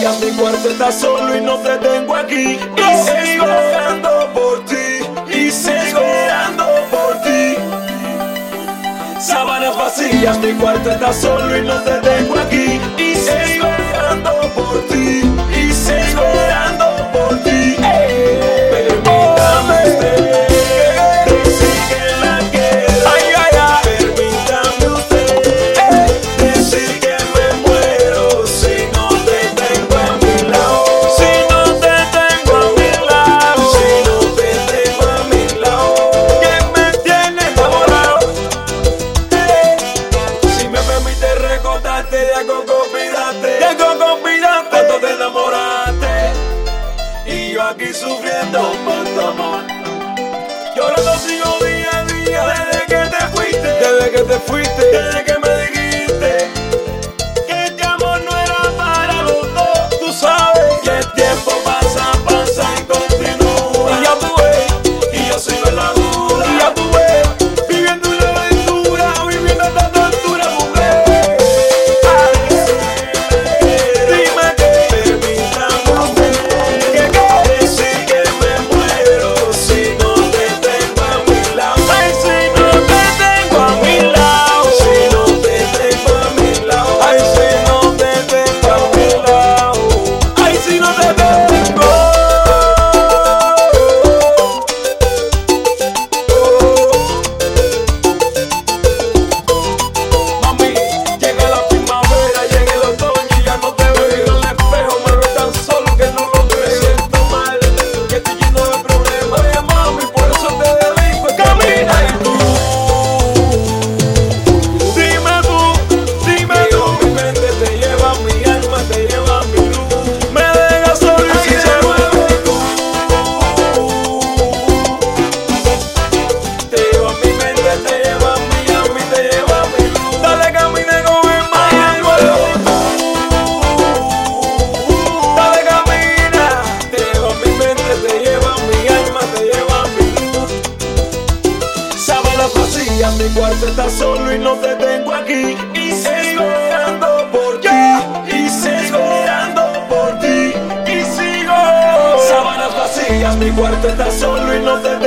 Gracias, mi cuarto está solo y no te tengo aquí. Y sigo orando por ti, y sigo orando por ti. Sábanas vacías, mi cuarto está solo y no te tengo aquí. sufriendo por día mi cuarto está solo y no te tengo aquí. Y sigo orando por ti, y sigo orando por ti, y sigo. Sábanas vacías, mi cuarto está solo y no te